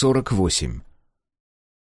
48.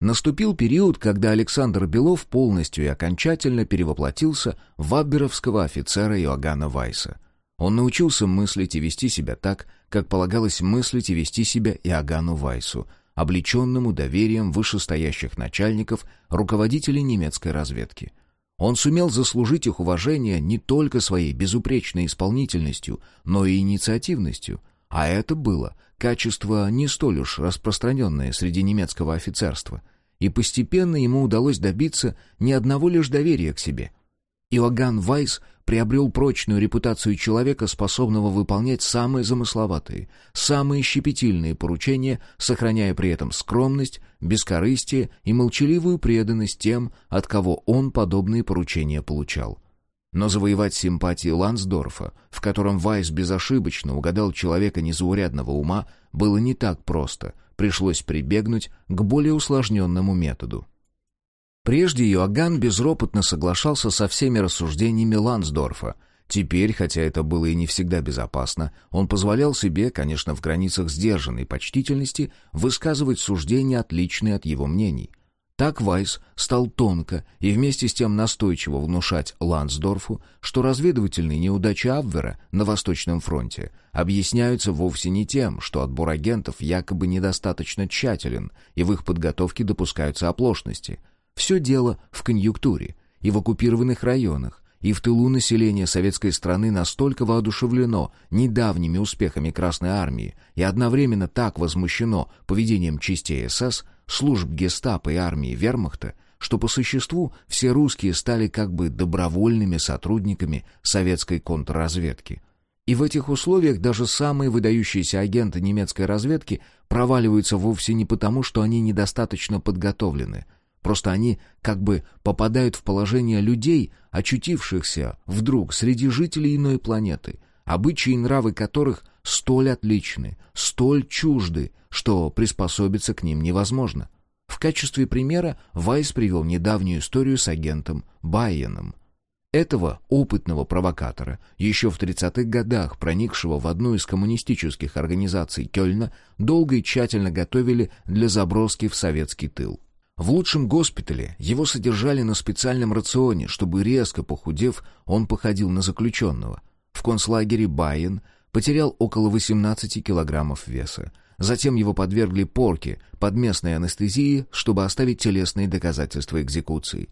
Наступил период, когда Александр Белов полностью и окончательно перевоплотился в абберовского офицера Иоганна Вайса. Он научился мыслить и вести себя так, как полагалось мыслить и вести себя Иоганну Вайсу, облеченному доверием вышестоящих начальников, руководителей немецкой разведки. Он сумел заслужить их уважение не только своей безупречной исполнительностью, но и инициативностью, а это было качество не столь уж распространенное среди немецкого офицерства, и постепенно ему удалось добиться не одного лишь доверия к себе. Иоганн Вайс приобрел прочную репутацию человека, способного выполнять самые замысловатые, самые щепетильные поручения, сохраняя при этом скромность, бескорыстие и молчаливую преданность тем, от кого он подобные поручения получал. Но завоевать симпатии Лансдорфа, в котором Вайс безошибочно угадал человека незаурядного ума, было не так просто, пришлось прибегнуть к более усложненному методу. Прежде Иоганн безропотно соглашался со всеми рассуждениями Лансдорфа. Теперь, хотя это было и не всегда безопасно, он позволял себе, конечно, в границах сдержанной почтительности, высказывать суждения, отличные от его мнений. Так Вайс стал тонко и вместе с тем настойчиво внушать Лансдорфу, что разведывательные неудачи Абвера на Восточном фронте объясняются вовсе не тем, что отбор агентов якобы недостаточно тщателен и в их подготовке допускаются оплошности. Все дело в конъюнктуре и в оккупированных районах, и в тылу население советской страны настолько воодушевлено недавними успехами Красной Армии и одновременно так возмущено поведением частей СС – служб гестапо и армии вермахта, что по существу все русские стали как бы добровольными сотрудниками советской контрразведки. И в этих условиях даже самые выдающиеся агенты немецкой разведки проваливаются вовсе не потому, что они недостаточно подготовлены. Просто они как бы попадают в положение людей, очутившихся вдруг среди жителей иной планеты, обычаи и нравы которых столь отличны, столь чужды, что приспособиться к ним невозможно. В качестве примера Вайс привел недавнюю историю с агентом Байеном. Этого опытного провокатора, еще в 30-х годах проникшего в одну из коммунистических организаций Кёльна, долго и тщательно готовили для заброски в советский тыл. В лучшем госпитале его содержали на специальном рационе, чтобы резко похудев, он походил на заключенного. В концлагере Байен потерял около 18 килограммов веса. Затем его подвергли порке под местной анестезией, чтобы оставить телесные доказательства экзекуции.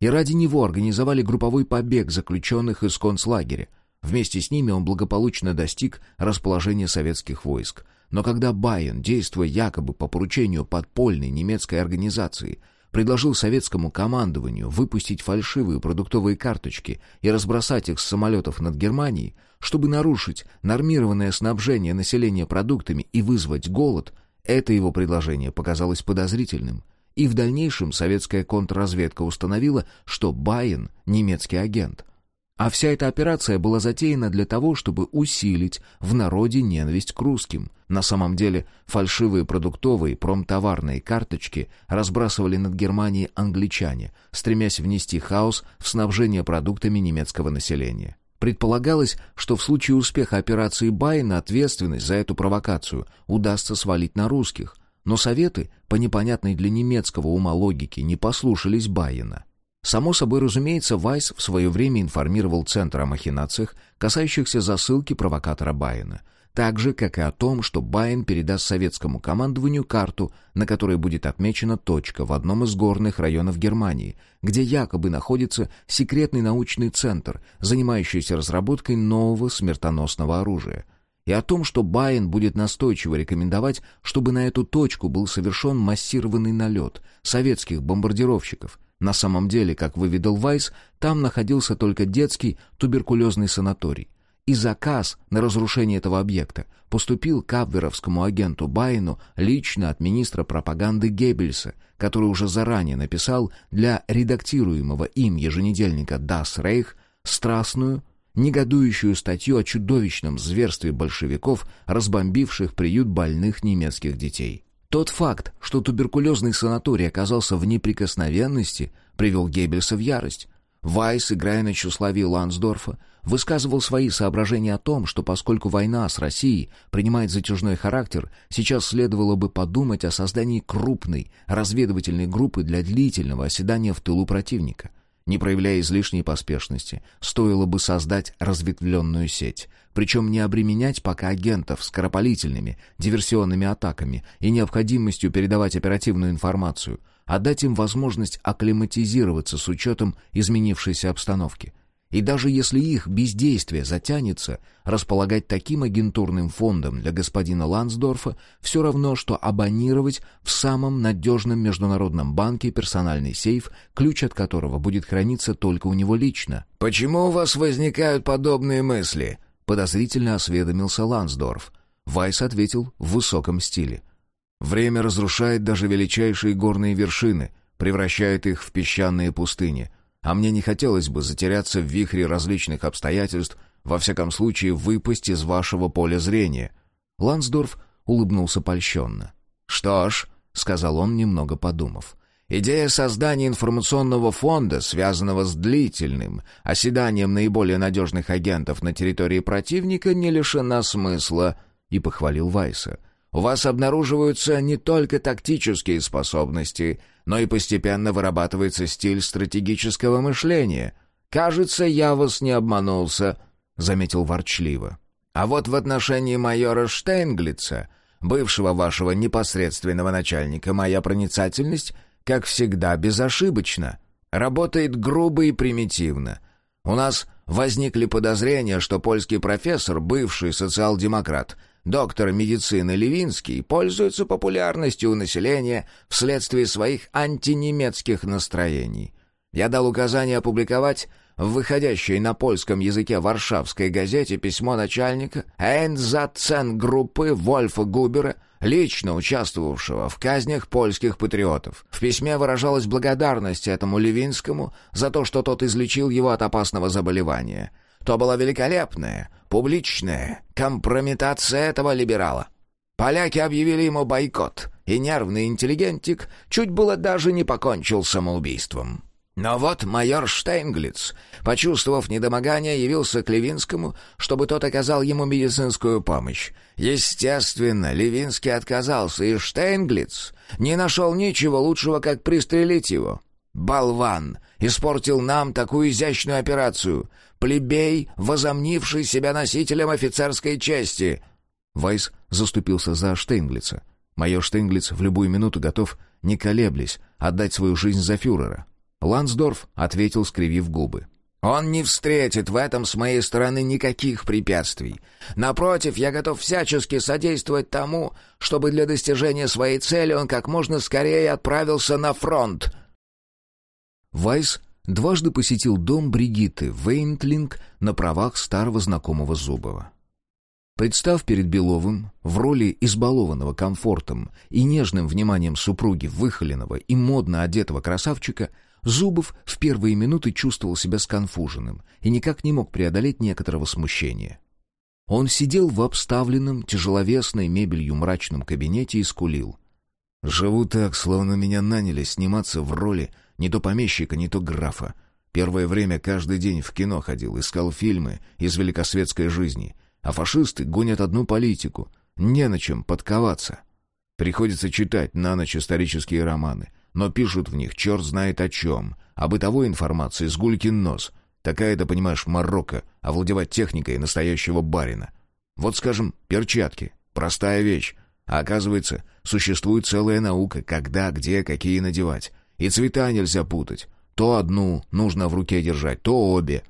И ради него организовали групповой побег заключенных из концлагеря. Вместе с ними он благополучно достиг расположения советских войск. Но когда Байен, действуя якобы по поручению подпольной немецкой организации, предложил советскому командованию выпустить фальшивые продуктовые карточки и разбросать их с самолетов над Германией, чтобы нарушить нормированное снабжение населения продуктами и вызвать голод, это его предложение показалось подозрительным. И в дальнейшем советская контрразведка установила, что Байен — немецкий агент. А вся эта операция была затеяна для того, чтобы усилить в народе ненависть к русским. На самом деле фальшивые продуктовые промтоварные карточки разбрасывали над Германией англичане, стремясь внести хаос в снабжение продуктами немецкого населения. Предполагалось, что в случае успеха операции Байена ответственность за эту провокацию удастся свалить на русских, но советы, по непонятной для немецкого ума логике, не послушались Байена. Само собой разумеется, Вайс в свое время информировал Центр о махинациях, касающихся засылки провокатора Байена, так же, как и о том, что Байен передаст советскому командованию карту, на которой будет отмечена точка в одном из горных районов Германии, где якобы находится секретный научный центр, занимающийся разработкой нового смертоносного оружия — и о том, что Байен будет настойчиво рекомендовать, чтобы на эту точку был совершен массированный налет советских бомбардировщиков, на самом деле, как выведал Вайс, там находился только детский туберкулезный санаторий. И заказ на разрушение этого объекта поступил к абверовскому агенту Байну лично от министра пропаганды Геббельса, который уже заранее написал для редактируемого им еженедельника «Das Reich» страстную, негодующую статью о чудовищном зверстве большевиков, разбомбивших приют больных немецких детей. Тот факт, что туберкулезный санаторий оказался в неприкосновенности, привел Геббельса в ярость. Вайс, играя на тщеславии Лансдорфа, высказывал свои соображения о том, что поскольку война с Россией принимает затяжной характер, сейчас следовало бы подумать о создании крупной разведывательной группы для длительного оседания в тылу противника. Не проявляя излишней поспешности, стоило бы создать разветвленную сеть, причем не обременять пока агентов скоропалительными диверсионными атаками и необходимостью передавать оперативную информацию, а дать им возможность акклиматизироваться с учетом изменившейся обстановки. И даже если их бездействие затянется, располагать таким агентурным фондом для господина Лансдорфа все равно, что абонировать в самом надежном международном банке персональный сейф, ключ от которого будет храниться только у него лично. «Почему у вас возникают подобные мысли?» — подозрительно осведомился Лансдорф. Вайс ответил в высоком стиле. «Время разрушает даже величайшие горные вершины, превращает их в песчаные пустыни» а мне не хотелось бы затеряться в вихре различных обстоятельств, во всяком случае выпасть из вашего поля зрения». Лансдорф улыбнулся польщенно. «Что ж», — сказал он, немного подумав, — «идея создания информационного фонда, связанного с длительным оседанием наиболее надежных агентов на территории противника, не лишена смысла», — и похвалил Вайса — у вас обнаруживаются не только тактические способности, но и постепенно вырабатывается стиль стратегического мышления. Кажется, я вас не обманулся», — заметил ворчливо. «А вот в отношении майора Штейнглица, бывшего вашего непосредственного начальника, моя проницательность, как всегда, безошибочна. Работает грубо и примитивно. У нас возникли подозрения, что польский профессор, бывший социал-демократ — доктор медицины Левинский пользуется популярностью у населения вследствие своих антинемецких настроений. Я дал указание опубликовать в выходящей на польском языке варшавской газете письмо начальника Эйнзацен-группы Вольфа Губера, лично участвовавшего в казнях польских патриотов. В письме выражалась благодарность этому Левинскому за то, что тот излечил его от опасного заболевания. То была великолепная, публичная компрометация этого либерала. Поляки объявили ему бойкот, и нервный интеллигентик чуть было даже не покончил самоубийством. Но вот майор Штейнглиц, почувствовав недомогание, явился к Левинскому, чтобы тот оказал ему медицинскую помощь. Естественно, Левинский отказался, и Штейнглиц не нашел ничего лучшего, как пристрелить его. Болван! Испортил нам такую изящную операцию плебей, возомнивший себя носителем офицерской чести!» Вайс заступился за Штейнглица. Майор Штейнглиц в любую минуту готов, не колеблясь, отдать свою жизнь за фюрера. Лансдорф ответил, скривив губы. «Он не встретит в этом с моей стороны никаких препятствий. Напротив, я готов всячески содействовать тому, чтобы для достижения своей цели он как можно скорее отправился на фронт». Вайс дважды посетил дом Бригитты Вейнтлинг на правах старого знакомого Зубова. Представ перед Беловым в роли избалованного комфортом и нежным вниманием супруги выхоленного и модно одетого красавчика, Зубов в первые минуты чувствовал себя сконфуженным и никак не мог преодолеть некоторого смущения. Он сидел в обставленном тяжеловесной мебелью мрачном кабинете и скулил. «Живу так, словно меня наняли сниматься в роли не то помещика, не то графа. Первое время каждый день в кино ходил, искал фильмы из великосветской жизни. А фашисты гонят одну политику. Не на чем подковаться. Приходится читать на ночь исторические романы. Но пишут в них черт знает о чем. А бытовой информации с гулькин нос. Такая-то, понимаешь, Марокко, овладевать техникой настоящего барина. Вот, скажем, перчатки. Простая вещь. А оказывается, существует целая наука, когда, где, какие надевать. И цвета нельзя путать. То одну нужно в руке держать, то обе.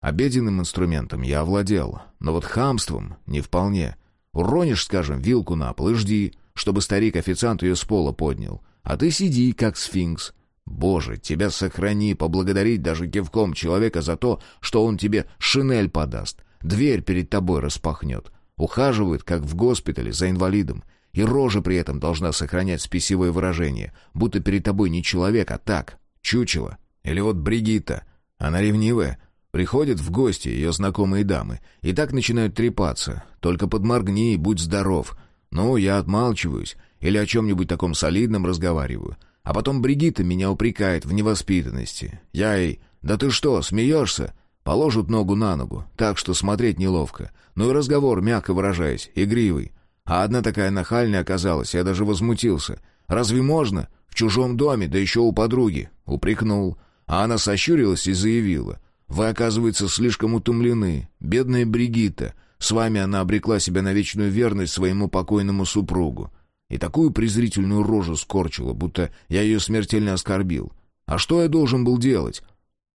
Обеденным инструментом я овладел, но вот хамством не вполне. Уронишь, скажем, вилку на пол и жди, чтобы старик-официант ее с пола поднял. А ты сиди, как сфинкс. Боже, тебя сохрани, поблагодарить даже кивком человека за то, что он тебе шинель подаст, дверь перед тобой распахнет. Ухаживает, как в госпитале, за инвалидом. И рожа при этом должна сохранять спесивое выражение, будто перед тобой не человек, а так, чучело. Или вот Бригитта, она ревнивая, приходит в гости ее знакомые дамы, и так начинают трепаться, только подморгни и будь здоров. Ну, я отмалчиваюсь, или о чем-нибудь таком солидном разговариваю. А потом Бригитта меня упрекает в невоспитанности. Я ей, да ты что, смеешься? Положат ногу на ногу, так что смотреть неловко. Ну и разговор, мягко выражаясь, игривый. А одна такая нахальная оказалась, я даже возмутился. Разве можно? В чужом доме, да еще у подруги. Упрекнул. А она сощурилась и заявила. Вы, оказывается, слишком утомлены. Бедная Бригитта. С вами она обрекла себя на вечную верность своему покойному супругу. И такую презрительную рожу скорчила, будто я ее смертельно оскорбил. А что я должен был делать?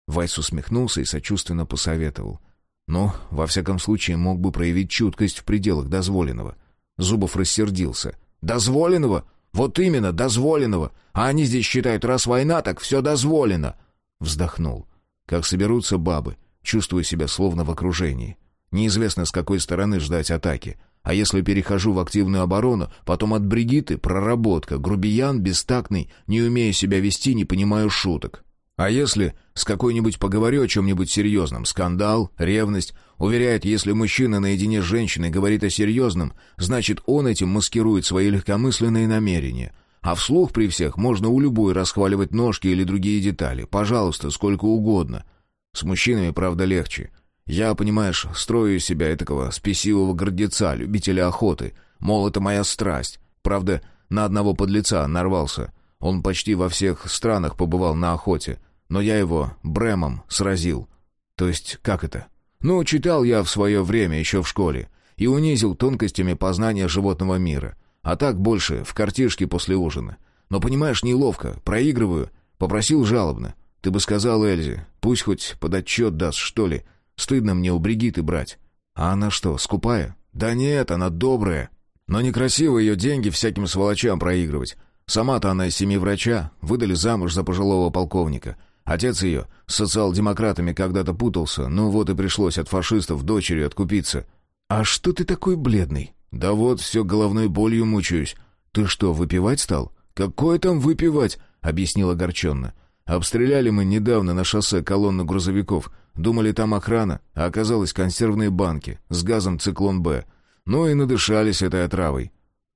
Вайс усмехнулся и сочувственно посоветовал. «Ну, во всяком случае, мог бы проявить чуткость в пределах дозволенного». Зубов рассердился. «Дозволенного? Вот именно, дозволенного! А они здесь считают, раз война, так все дозволено!» Вздохнул. «Как соберутся бабы, чувствую себя словно в окружении. Неизвестно, с какой стороны ждать атаки. А если перехожу в активную оборону, потом от Бригиты проработка, грубиян, бестактный, не умея себя вести, не понимаю шуток. А если с какой-нибудь поговорю о чем-нибудь серьезном, скандал, ревность, уверяет, если мужчина наедине с женщиной говорит о серьезном, значит он этим маскирует свои легкомысленные намерения. А вслух при всех можно у любой расхваливать ножки или другие детали, пожалуйста, сколько угодно. С мужчинами, правда, легче. Я, понимаешь, строю из себя этакого спесивого гордеца, любителя охоты. Мол, это моя страсть. Правда, на одного подлеца нарвался — он почти во всех странах побывал на охоте, но я его Бремом сразил. То есть, как это? Ну, читал я в свое время еще в школе и унизил тонкостями познания животного мира. А так больше, в картишке после ужина. Но, понимаешь, неловко, проигрываю. Попросил жалобно. Ты бы сказал Эльзе, пусть хоть под отчет даст, что ли. Стыдно мне у Бригиты брать. А она что, скупая? Да нет, она добрая. Но некрасиво ее деньги всяким сволочам проигрывать. Сама-то она из семьи врача, выдали замуж за пожилого полковника. Отец ее с социал-демократами когда-то путался, ну вот и пришлось от фашистов дочерью откупиться. «А что ты такой бледный?» «Да вот, все головной болью мучаюсь». «Ты что, выпивать стал?» «Какое там выпивать?» — объяснил огорченно. «Обстреляли мы недавно на шоссе колонну грузовиков. Думали, там охрана, а оказалось консервные банки с газом «Циклон-Б». Ну и надышались этой отравой».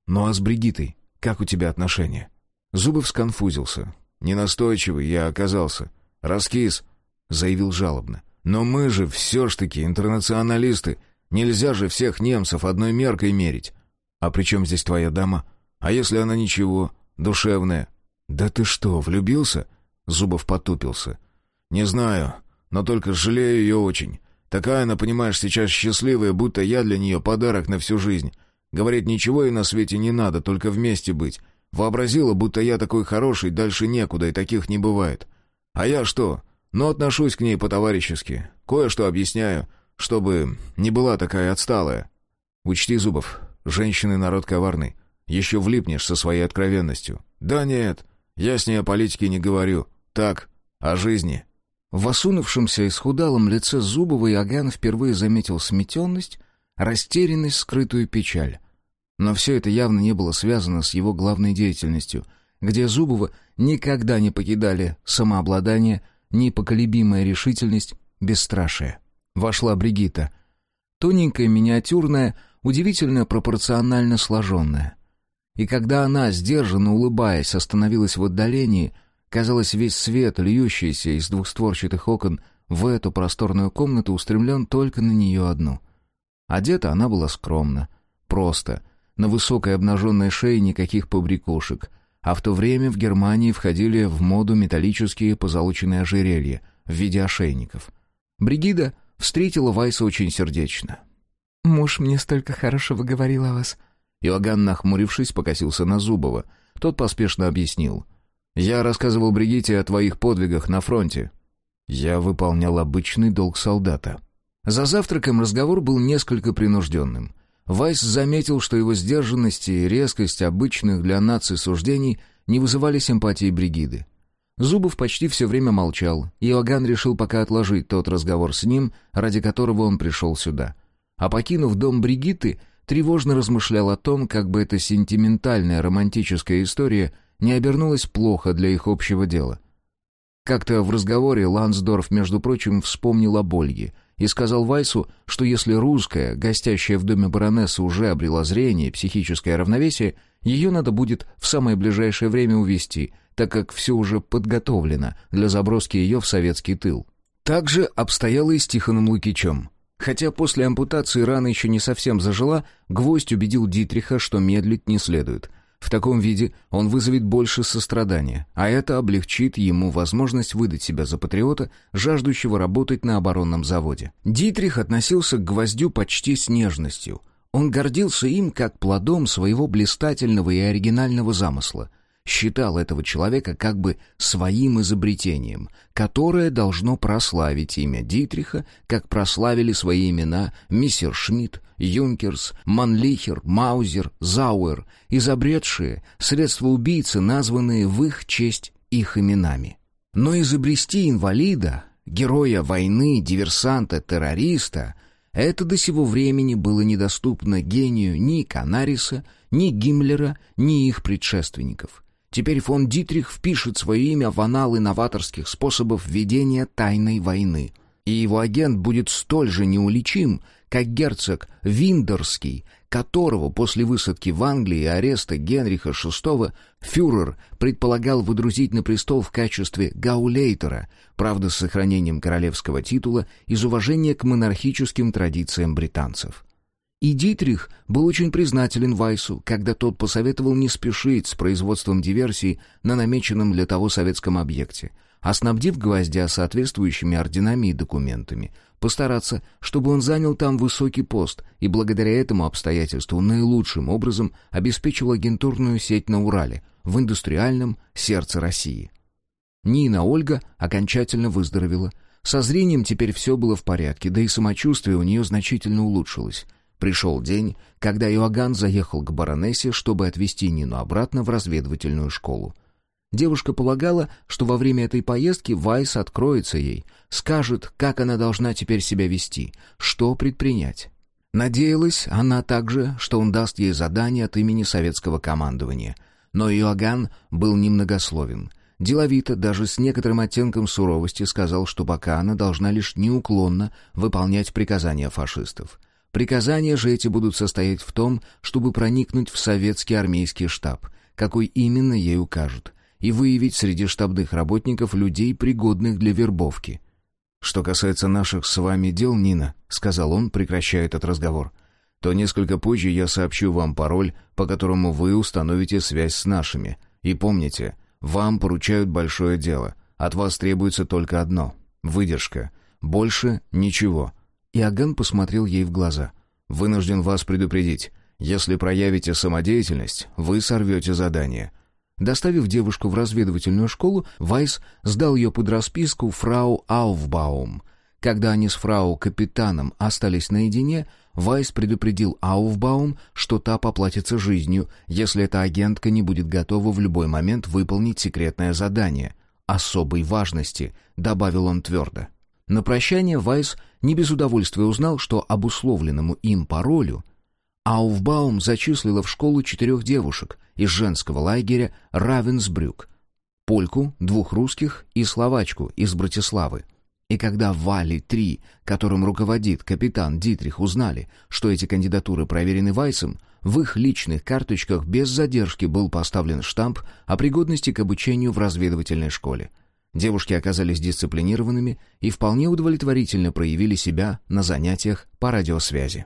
«Ну а с Бригитой? Как у тебя отношения?» Зубов сконфузился. «Ненастойчивый я оказался. Раскис», — заявил жалобно. «Но мы же все ж таки интернационалисты. Нельзя же всех немцев одной меркой мерить. А при чем здесь твоя дама? А если она ничего, душевная?» «Да ты что, влюбился?» Зубов потупился. «Не знаю, но только жалею ее очень. Такая она, понимаешь, сейчас счастливая, будто я для нее подарок на всю жизнь. Говорит, ничего ей на свете не надо, только вместе быть. Вообразила, будто я такой хороший, дальше некуда, и таких не бывает. А я что? Ну, отношусь к ней по-товарищески. Кое-что объясняю, чтобы не была такая отсталая. Учти, Зубов, женщины народ коварный. Еще влипнешь со своей откровенностью. Да нет, я с ней о политике не говорю. Так, о жизни. В осунувшемся и схудалом лице Зубова Иоганн впервые заметил сметенность, растерянность, скрытую печаль. Но все это явно не было связано с его главной деятельностью, где Зубова никогда не покидали самообладание, непоколебимая решительность, бесстрашие. Вошла Бригита. Тоненькая, миниатюрная, удивительно пропорционально сложенная. И когда она, сдержанно улыбаясь, остановилась в отдалении, казалось, весь свет, льющийся из двухстворчатых окон в эту просторную комнату, устремлен только на нее одну — Одета она была скромно, просто, на высокой обнаженной шее никаких побрякушек, а в то время в Германии входили в моду металлические позолоченные ожерелья в виде ошейников. Бригида встретила Вайса очень сердечно. «Муж мне столько хорошего говорил о вас». Иоганн, нахмурившись, покосился на Зубова. Тот поспешно объяснил. «Я рассказывал Бригите о твоих подвигах на фронте. Я выполнял обычный долг солдата». За завтраком разговор был несколько принужденным. Вайс заметил, что его сдержанность и резкость обычных для нации суждений не вызывали симпатии Бригиды. Зубов почти все время молчал, и Иоганн решил пока отложить тот разговор с ним, ради которого он пришел сюда. А покинув дом Бригиты, тревожно размышлял о том, как бы эта сентиментальная романтическая история не обернулась плохо для их общего дела. Как-то в разговоре Лансдорф, между прочим, вспомнил об Ольге — и сказал Вайсу, что если русская, гостящая в доме баронессы, уже обрела зрение и психическое равновесие, ее надо будет в самое ближайшее время увести, так как все уже подготовлено для заброски ее в советский тыл. Также обстояло и с Тихоном Лукичем. Хотя после ампутации рана еще не совсем зажила, гвоздь убедил Дитриха, что медлить не следует. В таком виде он вызовет больше сострадания, а это облегчит ему возможность выдать себя за патриота, жаждущего работать на оборонном заводе. Дитрих относился к гвоздю почти с нежностью. Он гордился им как плодом своего блистательного и оригинального замысла считал этого человека как бы своим изобретением, которое должно прославить имя Дитриха, как прославили свои имена мистер Шмидт, Юнкерс, Манлихер, Маузер, Зауэр, изобретшие средства убийцы, названные в их честь их именами. Но изобрести инвалида, героя войны, диверсанта, террориста — это до сего времени было недоступно гению ни Канариса, ни Гиммлера, ни их предшественников. Теперь фон Дитрих впишет свое имя в аналы новаторских способов ведения тайной войны. И его агент будет столь же неуличим, как герцог Виндерский, которого после высадки в Англии и ареста Генриха VI фюрер предполагал выдрузить на престол в качестве гаулейтера, правда с сохранением королевского титула из уважения к монархическим традициям британцев. И Дитрих был очень признателен Вайсу, когда тот посоветовал не спешить с производством диверсий на намеченном для того советском объекте, а снабдив гвоздя соответствующими орденами и документами, постараться, чтобы он занял там высокий пост и благодаря этому обстоятельству наилучшим образом обеспечил агентурную сеть на Урале, в индустриальном сердце России. Нина Ольга окончательно выздоровела. Со зрением теперь все было в порядке, да и самочувствие у нее значительно улучшилось. Пришел день, когда Иоганн заехал к баронессе, чтобы отвезти Нину обратно в разведывательную школу. Девушка полагала, что во время этой поездки Вайс откроется ей, скажет, как она должна теперь себя вести, что предпринять. Надеялась она также, что он даст ей задание от имени советского командования. Но Иоганн был немногословен. Деловито, даже с некоторым оттенком суровости, сказал, что пока она должна лишь неуклонно выполнять приказания фашистов. Приказания же эти будут состоять в том, чтобы проникнуть в советский армейский штаб, какой именно ей укажут, и выявить среди штабных работников людей, пригодных для вербовки. «Что касается наших с вами дел, Нина», — сказал он, прекращая этот разговор, «то несколько позже я сообщу вам пароль, по которому вы установите связь с нашими. И помните, вам поручают большое дело. От вас требуется только одно — выдержка. Больше ничего». Иоганн посмотрел ей в глаза. «Вынужден вас предупредить. Если проявите самодеятельность, вы сорвете задание». Доставив девушку в разведывательную школу, Вайс сдал ее под расписку фрау Ауфбаум. Когда они с фрау капитаном остались наедине, Вайс предупредил Ауфбаум, что та поплатится жизнью, если эта агентка не будет готова в любой момент выполнить секретное задание. «Особой важности», — добавил он твердо. На прощание Вайс не без удовольствия узнал, что обусловленному им паролю Ауфбаум зачислила в школу четырех девушек из женского лагеря Равенсбрюк, польку, двух русских и словачку из Братиславы. И когда Вали-3, которым руководит капитан Дитрих, узнали, что эти кандидатуры проверены Вайсом, в их личных карточках без задержки был поставлен штамп о пригодности к обучению в разведывательной школе. Девушки оказались дисциплинированными и вполне удовлетворительно проявили себя на занятиях по радиосвязи.